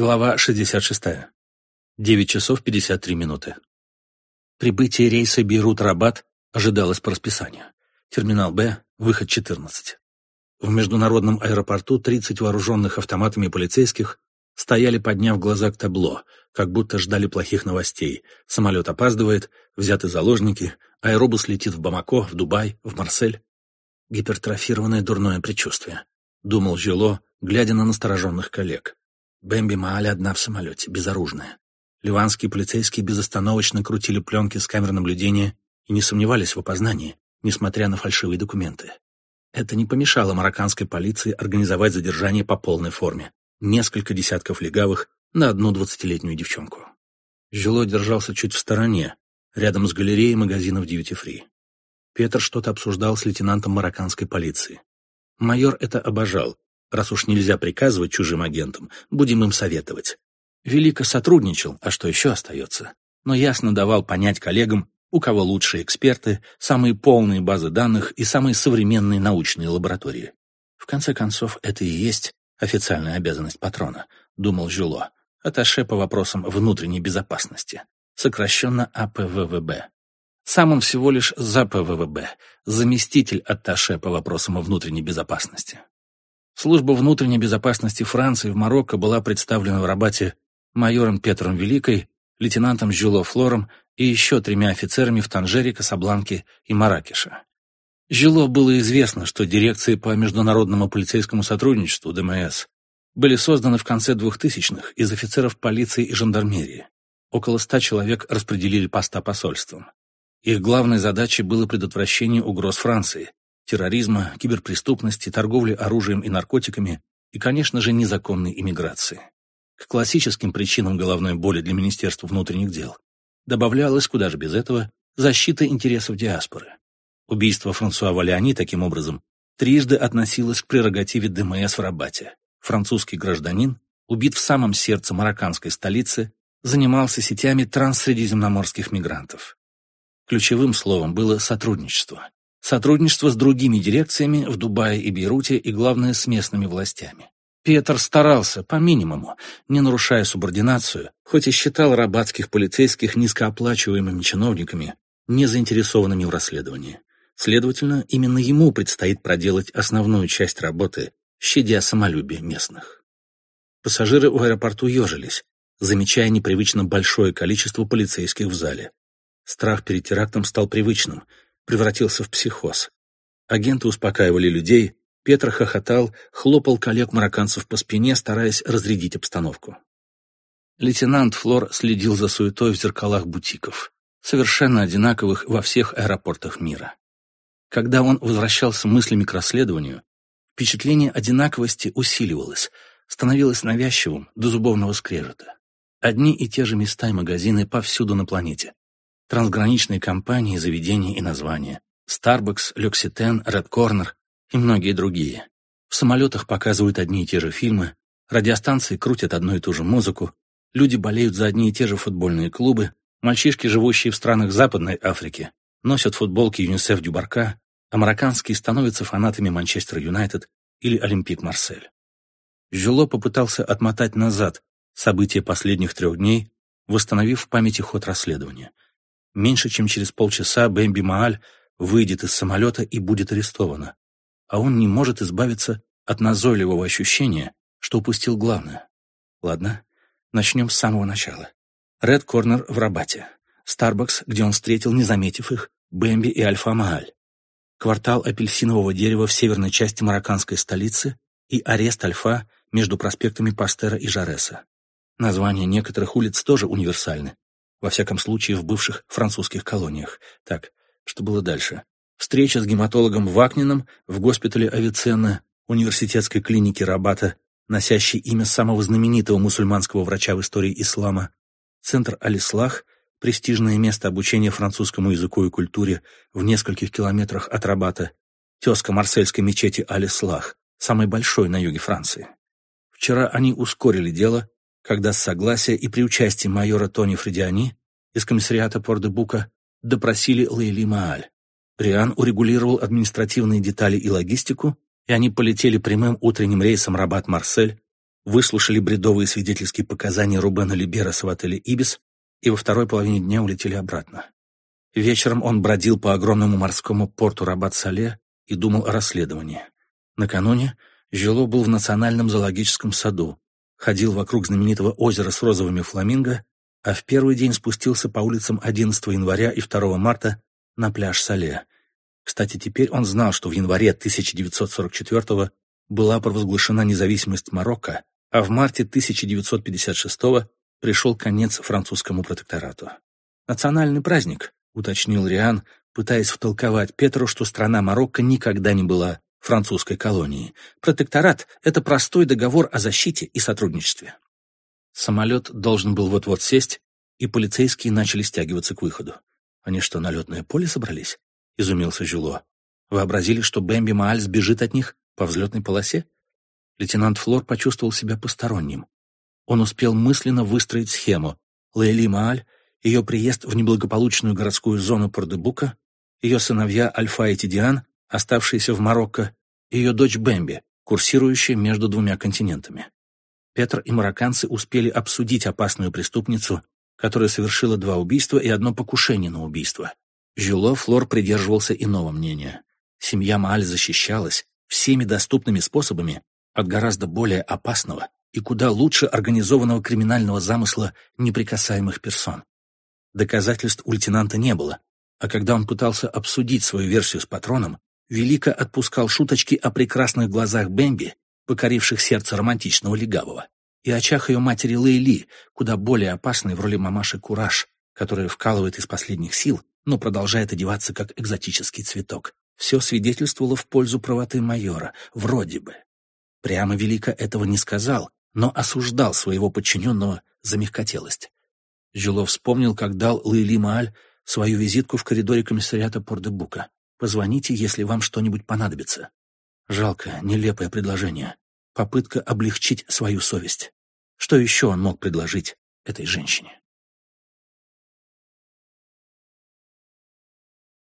Глава 66. 9 часов 53 минуты. Прибытие рейса Бейрут-Рабат ожидалось по расписанию. Терминал «Б», выход 14. В международном аэропорту 30 вооруженных автоматами полицейских стояли, подняв глаза к табло, как будто ждали плохих новостей. Самолет опаздывает, взяты заложники, аэробус летит в Бамако, в Дубай, в Марсель. Гипертрофированное дурное предчувствие. Думал Жило, глядя на настороженных коллег. Бэмби Мааля одна в самолете, безоружная. Ливанские полицейские безостановочно крутили пленки с камер наблюдения и не сомневались в опознании, несмотря на фальшивые документы. Это не помешало марокканской полиции организовать задержание по полной форме. Несколько десятков легавых на одну двадцатилетнюю девчонку. Жило держался чуть в стороне, рядом с галереей магазинов Free. Петр что-то обсуждал с лейтенантом марокканской полиции. Майор это обожал, Раз уж нельзя приказывать чужим агентам, будем им советовать. Велико сотрудничал, а что еще остается? Но ясно давал понять коллегам, у кого лучшие эксперты, самые полные базы данных и самые современные научные лаборатории. В конце концов, это и есть официальная обязанность патрона, думал Жюло, аташе по вопросам внутренней безопасности, сокращенно АПВВБ. Сам он всего лишь за ПВВБ, заместитель атташе по вопросам внутренней безопасности. Служба внутренней безопасности Франции в Марокко была представлена в Рабате майором Петром Великой, лейтенантом Жюло Флором и еще тремя офицерами в Танжере, Касабланке и Маракеше. Жюло было известно, что дирекции по международному полицейскому сотрудничеству ДМС были созданы в конце 2000-х из офицеров полиции и жандармерии. Около ста человек распределили поста посольством. Их главной задачей было предотвращение угроз Франции, терроризма, киберпреступности, торговли оружием и наркотиками и, конечно же, незаконной иммиграции. К классическим причинам головной боли для Министерства внутренних дел добавлялась, куда же без этого, защита интересов диаспоры. Убийство Франсуа Валиани, таким образом, трижды относилось к прерогативе ДМС в Рабате. Французский гражданин, убит в самом сердце марокканской столицы, занимался сетями транссредиземноморских мигрантов. Ключевым словом было сотрудничество сотрудничество с другими дирекциями в Дубае и Бейруте и, главное, с местными властями. Петр старался, по минимуму, не нарушая субординацию, хоть и считал рабатских полицейских низкооплачиваемыми чиновниками, не заинтересованными в расследовании. Следовательно, именно ему предстоит проделать основную часть работы, щадя самолюбие местных. Пассажиры у аэропорту ежились, замечая непривычно большое количество полицейских в зале. Страх перед терактом стал привычным — превратился в психоз. Агенты успокаивали людей, Петр хохотал, хлопал коллег-марокканцев по спине, стараясь разрядить обстановку. Лейтенант Флор следил за суетой в зеркалах бутиков, совершенно одинаковых во всех аэропортах мира. Когда он возвращался мыслями к расследованию, впечатление одинаковости усиливалось, становилось навязчивым до зубовного скрежета. Одни и те же места и магазины повсюду на планете трансграничные компании, заведения и названия. Starbucks, L'Occitane, Red Corner и многие другие. В самолетах показывают одни и те же фильмы, радиостанции крутят одну и ту же музыку, люди болеют за одни и те же футбольные клубы, мальчишки, живущие в странах Западной Африки, носят футболки ЮНИСЕФ Дюбарка, а марокканские становятся фанатами Манчестер Юнайтед или Олимпик Марсель. Жюло попытался отмотать назад события последних трех дней, восстановив в памяти ход расследования — Меньше чем через полчаса Бэмби Мааль выйдет из самолета и будет арестована. А он не может избавиться от назойливого ощущения, что упустил главное. Ладно, начнем с самого начала. Ред Корнер в Рабате. Старбакс, где он встретил, не заметив их, Бэмби и Альфа Мааль. Квартал апельсинового дерева в северной части марокканской столицы и арест Альфа между проспектами Пастера и Жареса. Названия некоторых улиц тоже универсальны. Во всяком случае, в бывших французских колониях. Так, что было дальше? Встреча с гематологом Вакнином в госпитале Авиценна университетской клиники Рабата, носящей имя самого знаменитого мусульманского врача в истории ислама. Центр Алислах, престижное место обучения французскому языку и культуре в нескольких километрах от Рабата. Тезка марсельской мечети Алислах, самой большой на юге Франции. Вчера они ускорили дело, когда с согласия и при участии майора Тони Фредиани из комиссариата Порт-де-Бука допросили Лейли Мааль. Риан урегулировал административные детали и логистику, и они полетели прямым утренним рейсом Рабат-Марсель, выслушали бредовые свидетельские показания Рубена Либераса в отеле «Ибис» и во второй половине дня улетели обратно. Вечером он бродил по огромному морскому порту Рабат-Сале и думал о расследовании. Накануне Жило был в Национальном зоологическом саду, ходил вокруг знаменитого озера с розовыми фламинго, а в первый день спустился по улицам 11 января и 2 марта на пляж Сале. Кстати, теперь он знал, что в январе 1944 была провозглашена независимость Марокко, а в марте 1956 пришел конец французскому протекторату. «Национальный праздник», — уточнил Риан, пытаясь втолковать Петру, что страна Марокко никогда не была французской колонии. Протекторат — это простой договор о защите и сотрудничестве. Самолет должен был вот-вот сесть, и полицейские начали стягиваться к выходу. «Они что, на летное поле собрались?» — изумился Жюло. «Вообразили, что Бэмби Мааль сбежит от них по взлетной полосе?» Лейтенант Флор почувствовал себя посторонним. Он успел мысленно выстроить схему. Лейли Мааль, ее приезд в неблагополучную городскую зону Пордебука, ее сыновья Альфа и Тидиан, оставшиеся в Марокко, ее дочь Бэмби, курсирующая между двумя континентами. Петр и марокканцы успели обсудить опасную преступницу, которая совершила два убийства и одно покушение на убийство. Жюло Флор придерживался иного мнения. Семья Мааль защищалась всеми доступными способами от гораздо более опасного и куда лучше организованного криминального замысла неприкасаемых персон. Доказательств у лейтенанта не было, а когда он пытался обсудить свою версию с патроном, Велика отпускал шуточки о прекрасных глазах Бэмби, покоривших сердце романтичного легавого, и очах ее матери Лейли, куда более опасной в роли мамаши Кураж, которая вкалывает из последних сил, но продолжает одеваться как экзотический цветок. Все свидетельствовало в пользу правоты майора, вроде бы. Прямо Велика этого не сказал, но осуждал своего подчиненного за мягкотелость. Жилов вспомнил, как дал Лейли Мааль свою визитку в коридоре комиссариата Пордебука. Позвоните, если вам что-нибудь понадобится. Жалко, нелепое предложение. Попытка облегчить свою совесть. Что еще он мог предложить этой женщине?